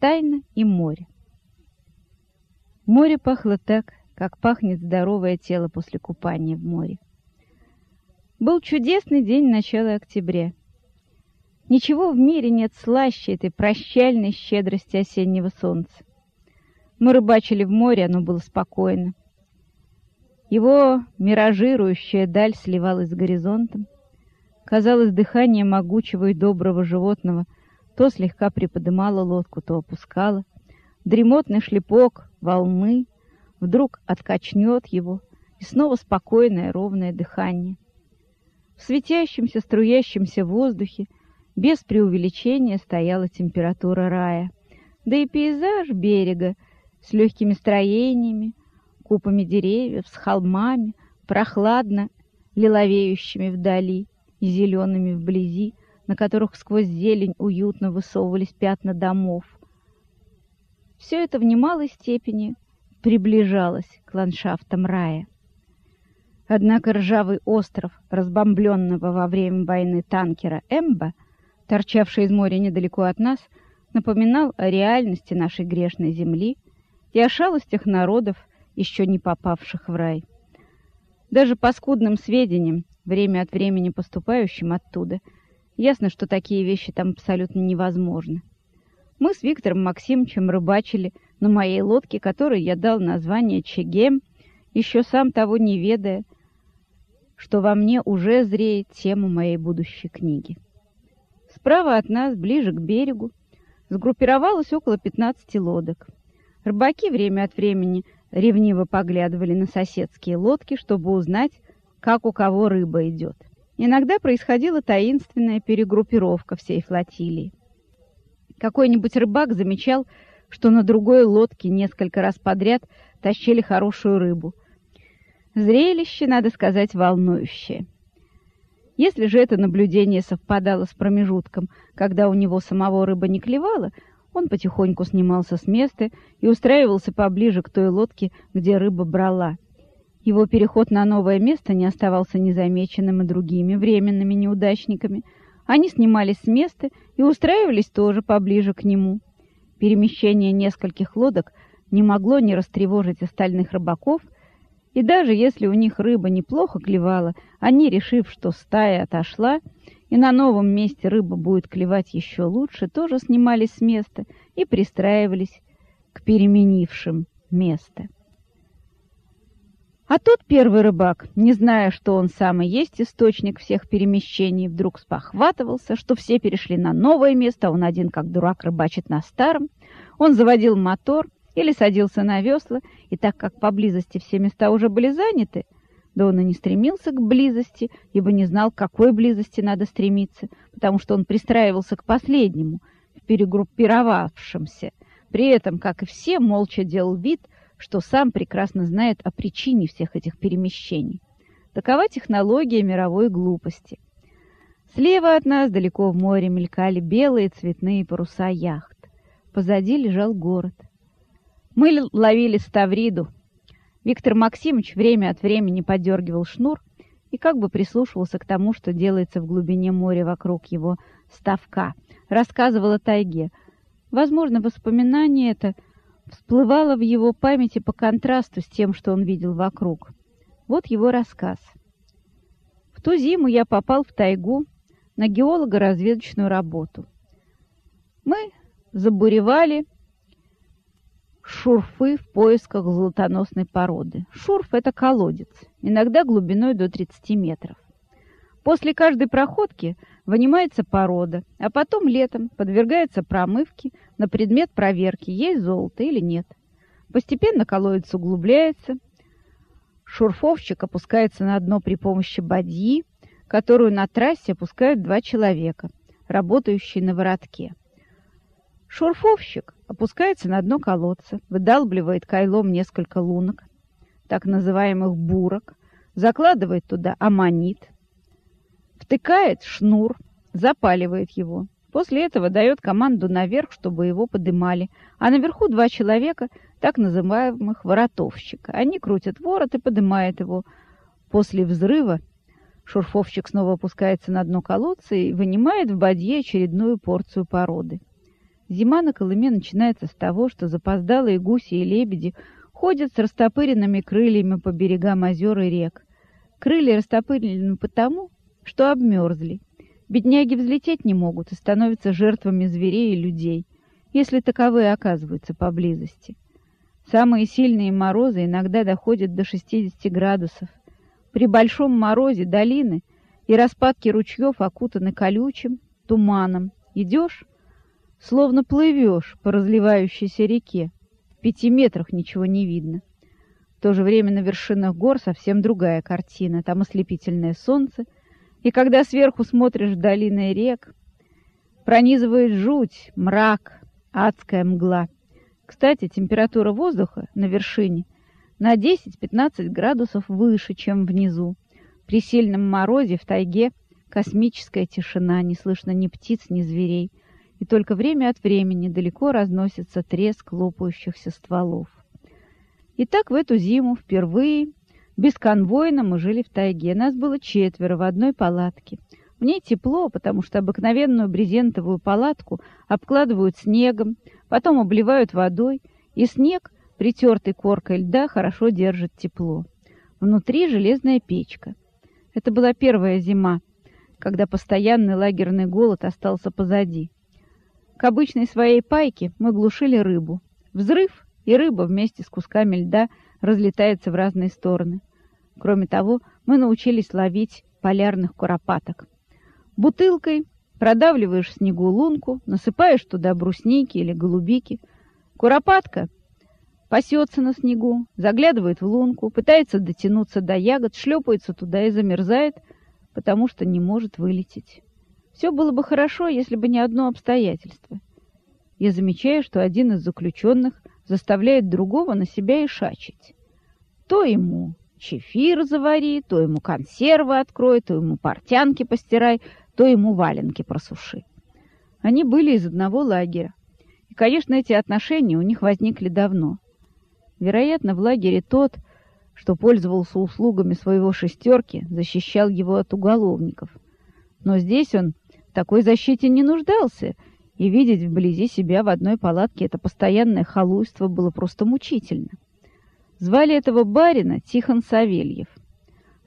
Тайна и море. Море пахло так, как пахнет здоровое тело после купания в море. Был чудесный день начала октября. Ничего в мире нет слаще этой прощальной щедрости осеннего солнца. Мы рыбачили в море, оно было спокойно. Его миражирующая даль сливалась с горизонтом. Казалось, дыхание могучего и доброго животного то слегка приподымало лодку, то опускало. Дремотный шлепок волны вдруг откачнет его, и снова спокойное ровное дыхание — в светящемся, струящемся воздухе без преувеличения стояла температура рая. Да и пейзаж берега с легкими строениями, купами деревьев, с холмами, прохладно лиловеющими вдали и зелеными вблизи, на которых сквозь зелень уютно высовывались пятна домов. Все это в немалой степени приближалось к ландшафтам рая. Однако ржавый остров, разбомбленного во время войны танкера «Эмба», торчавший из моря недалеко от нас, напоминал о реальности нашей грешной земли и о шалостях народов, еще не попавших в рай. Даже по скудным сведениям, время от времени поступающим оттуда, ясно, что такие вещи там абсолютно невозможны. Мы с Виктором Максимовичем рыбачили на моей лодке, которой я дал название «Чегем», еще сам того не ведая, что во мне уже зреет тема моей будущей книги. Справа от нас, ближе к берегу, сгруппировалось около 15 лодок. Рыбаки время от времени ревниво поглядывали на соседские лодки, чтобы узнать, как у кого рыба идет. Иногда происходила таинственная перегруппировка всей флотилии. Какой-нибудь рыбак замечал, что на другой лодке несколько раз подряд тащили хорошую рыбу, Зрелище, надо сказать, волнующее. Если же это наблюдение совпадало с промежутком, когда у него самого рыба не клевала, он потихоньку снимался с места и устраивался поближе к той лодке, где рыба брала. Его переход на новое место не оставался незамеченным и другими временными неудачниками. Они снимались с места и устраивались тоже поближе к нему. Перемещение нескольких лодок не могло не растревожить остальных рыбаков — и даже если у них рыба неплохо клевала, они, решив, что стая отошла, и на новом месте рыба будет клевать еще лучше, тоже снимались с места и пристраивались к переменившим место. А тот первый рыбак, не зная, что он сам и есть источник всех перемещений, вдруг спохватывался, что все перешли на новое место, а он один, как дурак, рыбачит на старом. Он заводил мотор — или садился на весла, и так как поблизости все места уже были заняты, да он и не стремился к близости, ибо не знал, к какой близости надо стремиться, потому что он пристраивался к последнему, в перегруппировавшемся. При этом, как и все, молча делал вид, что сам прекрасно знает о причине всех этих перемещений. Такова технология мировой глупости. Слева от нас, далеко в море, мелькали белые цветные паруса яхт. Позади лежал город — мы ловили ставриду. Виктор Максимович время от времени подергивал шнур и как бы прислушивался к тому, что делается в глубине моря вокруг его ставка. Рассказывал о тайге. Возможно, воспоминание это всплывало в его памяти по контрасту с тем, что он видел вокруг. Вот его рассказ. В ту зиму я попал в тайгу на геолого-разведочную работу. Мы забуревали шурфы в поисках золотоносной породы. Шурф — это колодец, иногда глубиной до 30 метров. После каждой проходки вынимается порода, а потом летом подвергается промывке на предмет проверки, есть золото или нет. Постепенно колодец углубляется, шурфовщик опускается на дно при помощи бадьи, которую на трассе опускают два человека, работающие на воротке. Шурфовщик опускается на дно колодца, выдалбливает кайлом несколько лунок, так называемых бурок, закладывает туда аммонит, втыкает шнур, запаливает его. После этого дает команду наверх, чтобы его подымали, а наверху два человека, так называемых воротовщика. Они крутят ворот и поднимают его. После взрыва шурфовщик снова опускается на дно колодца и вынимает в бадье очередную порцию породы. Зима на Колыме начинается с того, что запоздалые гуси и лебеди ходят с растопыренными крыльями по берегам озер и рек. Крылья растопырены потому, что обмерзли. Бедняги взлететь не могут и становятся жертвами зверей и людей, если таковые оказываются поблизости. Самые сильные морозы иногда доходят до 60 градусов. При большом морозе долины и распадки ручьев окутаны колючим туманом. Идешь, словно плывешь по разливающейся реке. В пяти метрах ничего не видно. В то же время на вершинах гор совсем другая картина. Там ослепительное солнце, и когда сверху смотришь долины рек, пронизывает жуть, мрак, адская мгла. Кстати, температура воздуха на вершине на 10-15 градусов выше, чем внизу. При сильном морозе в тайге космическая тишина, не слышно ни птиц, ни зверей, и только время от времени далеко разносится треск лопающихся стволов. И так в эту зиму впервые бесконвойно мы жили в тайге. Нас было четверо в одной палатке. В ней тепло, потому что обыкновенную брезентовую палатку обкладывают снегом, потом обливают водой, и снег, притертый коркой льда, хорошо держит тепло. Внутри железная печка. Это была первая зима, когда постоянный лагерный голод остался позади. К обычной своей пайке мы глушили рыбу. Взрыв, и рыба вместе с кусками льда разлетается в разные стороны. Кроме того, мы научились ловить полярных куропаток. Бутылкой продавливаешь в снегу лунку, насыпаешь туда брусники или голубики. Куропатка пасется на снегу, заглядывает в лунку, пытается дотянуться до ягод, шлепается туда и замерзает, потому что не может вылететь. Все было бы хорошо, если бы не одно обстоятельство. Я замечаю, что один из заключенных заставляет другого на себя и шачить. То ему чефир завари, то ему консервы открой, то ему портянки постирай, то ему валенки просуши. Они были из одного лагеря. И, конечно, эти отношения у них возникли давно. Вероятно, в лагере тот, что пользовался услугами своего шестерки, защищал его от уголовников. Но здесь он в такой защите не нуждался, и видеть вблизи себя в одной палатке это постоянное халуйство было просто мучительно. Звали этого барина Тихон Савельев.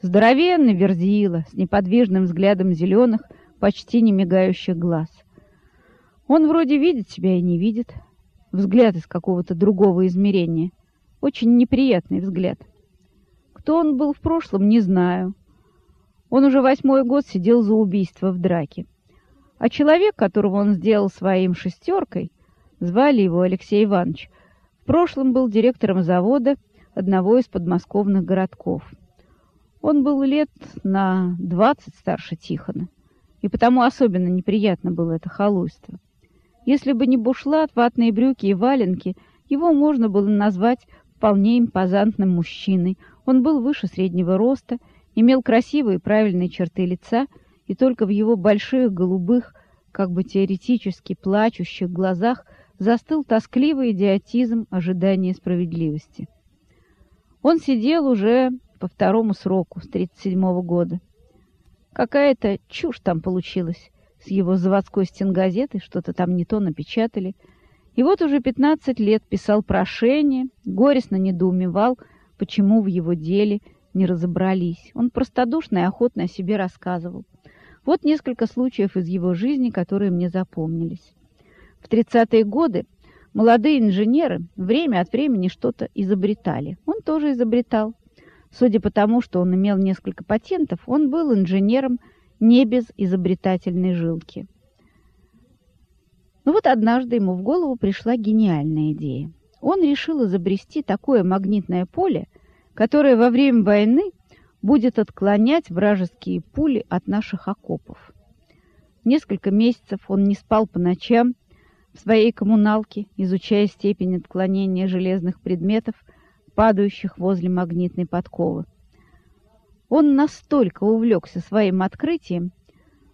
Здоровенный верзила с неподвижным взглядом зеленых, почти не мигающих глаз. Он вроде видит себя и не видит. Взгляд из какого-то другого измерения. Очень неприятный взгляд. Кто он был в прошлом, не знаю. Он уже восьмой год сидел за убийство в драке. А человек, которого он сделал своим шестеркой, звали его Алексей Иванович, в прошлом был директором завода одного из подмосковных городков. Он был лет на двадцать старше Тихона и потому особенно неприятно было это халуйство. Если бы не бушлат, ватные брюки и валенки, его можно было назвать вполне импозантным мужчиной. Он был выше среднего роста, имел красивые правильные черты лица, и только в его больших голубых, как бы теоретически плачущих глазах застыл тоскливый идиотизм ожидания справедливости. Он сидел уже по второму сроку с 37 -го года. Какая-то чушь там получилась с его заводской стенгазетой, что-то там не то напечатали. И вот уже 15 лет писал прошение, горестно недоумевал, почему в его деле не разобрались. Он простодушно и охотно о себе рассказывал. Вот несколько случаев из его жизни, которые мне запомнились. В 30-е годы молодые инженеры время от времени что-то изобретали. Он тоже изобретал. Судя по тому, что он имел несколько патентов, он был инженером не без изобретательной жилки. Но вот однажды ему в голову пришла гениальная идея. Он решил изобрести такое магнитное поле, которое во время войны будет отклонять вражеские пули от наших окопов. Несколько месяцев он не спал по ночам в своей коммуналке, изучая степень отклонения железных предметов падающих возле магнитной подковы. Он настолько увлекся своим открытием,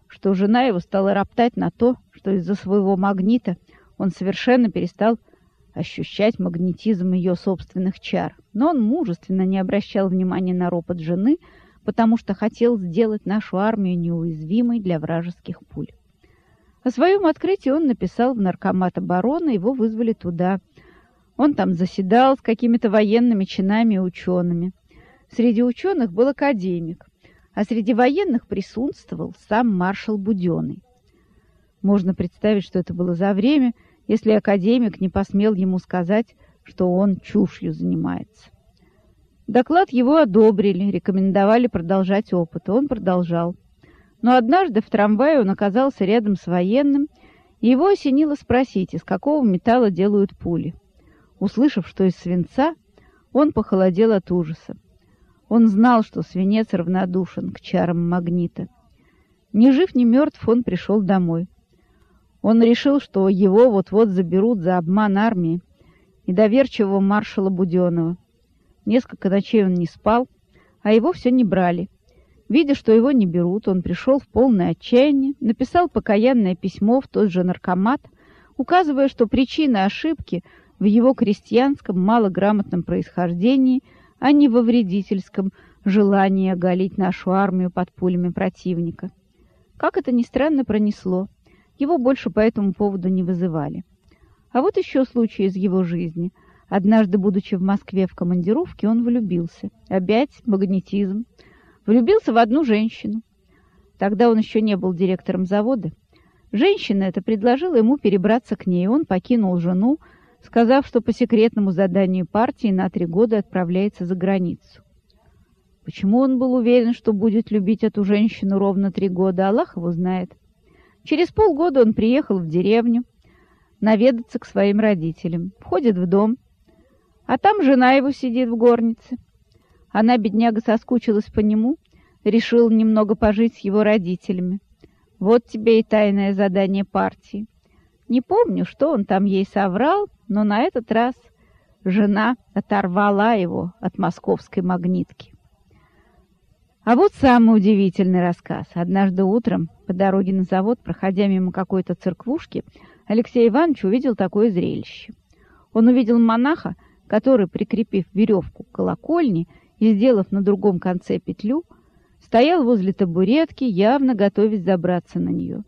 что жена его стала роптать на то, что из-за своего магнита он совершенно перестал ощущать магнетизм ее собственных чар. Но он мужественно не обращал внимания на ропот жены, потому что хотел сделать нашу армию неуязвимой для вражеских пуль. О своем открытии он написал в наркомат обороны, его вызвали туда. Он там заседал с какими-то военными чинами и учеными. Среди ученых был академик, а среди военных присутствовал сам маршал Буденный. Можно представить, что это было за время, если академик не посмел ему сказать, что он чушью занимается. Доклад его одобрили, рекомендовали продолжать опыт, он продолжал. Но однажды в трамвае он оказался рядом с военным, и его осенило спросить, из какого металла делают пули. Услышав, что из свинца, он похолодел от ужаса. Он знал, что свинец равнодушен к чарам магнита. Ни жив, ни мертв он пришел домой. Он решил, что его вот-вот заберут за обман армии и доверчивого маршала Буденова. Несколько ночей он не спал, а его все не брали. Видя, что его не берут, он пришел в полное отчаяние, написал покаянное письмо в тот же наркомат, указывая, что причина ошибки в его крестьянском малограмотном происхождении, а не во вредительском желании оголить нашу армию под пулями противника. Как это ни странно пронесло, его больше по этому поводу не вызывали. А вот еще случай из его жизни. Однажды, будучи в Москве в командировке, он влюбился. Опять магнетизм. Влюбился в одну женщину. Тогда он еще не был директором завода. Женщина эта предложила ему перебраться к ней. Он покинул жену, сказав, что по секретному заданию партии на три года отправляется за границу. Почему он был уверен, что будет любить эту женщину ровно три года, Аллах его знает. Через полгода он приехал в деревню наведаться к своим родителям. Входит в дом, а там жена его сидит в горнице. Она, бедняга, соскучилась по нему, решила немного пожить с его родителями. Вот тебе и тайное задание партии. Не помню, что он там ей соврал, но на этот раз жена оторвала его от московской магнитки. А вот самый удивительный рассказ. Однажды утром по дороге на завод, проходя мимо какой-то церквушки, Алексей Иванович увидел такое зрелище. Он увидел монаха, который, прикрепив веревку к колокольне и сделав на другом конце петлю, стоял возле табуретки, явно готовясь забраться на нее.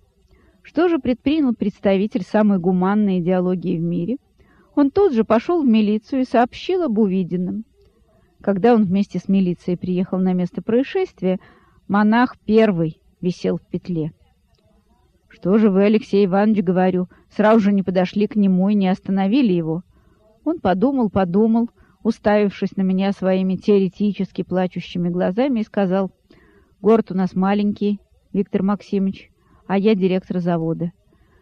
Что же предпринял представитель самой гуманной идеологии в мире? Он тут же пошел в милицию и сообщил об увиденном. Когда он вместе с милицией приехал на место происшествия, монах первый висел в петле. «Что же вы, Алексей Иванович, говорю, сразу же не подошли к нему и не остановили его?» Он подумал, подумал, уставившись на меня своими теоретически плачущими глазами, и сказал, «Город у нас маленький, Виктор Максимович, а я директор завода.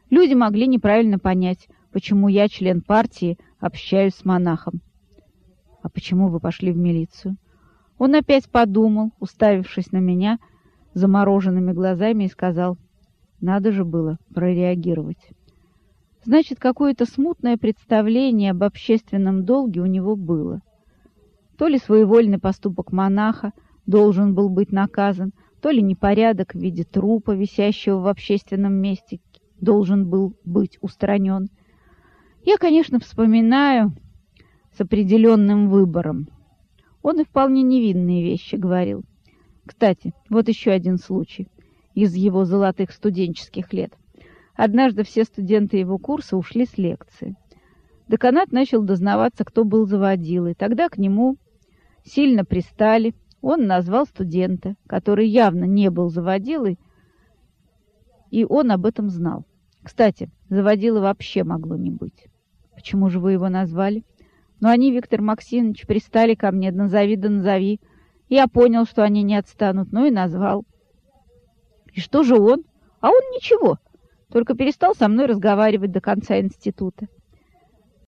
Люди могли неправильно понять, почему я, член партии, общаюсь с монахом. «А почему вы пошли в милицию?» Он опять подумал, уставившись на меня замороженными глазами, и сказал, «Надо же было прореагировать». Значит, какое-то смутное представление об общественном долге у него было. То ли своевольный поступок монаха должен был быть наказан, то ли непорядок в виде трупа, висящего в общественном месте, должен был быть устранен. Я, конечно, вспоминаю с определенным выбором. Он и вполне невинные вещи говорил. Кстати, вот еще один случай из его золотых студенческих лет. Однажды все студенты его курса ушли с лекции. Деканат начал дознаваться, кто был заводилой. Тогда к нему сильно пристали. Он назвал студента, который явно не был заводилой, и он об этом знал. Кстати, заводила вообще могло не быть. Почему же вы его назвали? Но они, Виктор Максимович, пристали ко мне, назови да назови. Я понял, что они не отстанут, ну и назвал. И что же он? А он ничего, только перестал со мной разговаривать до конца института.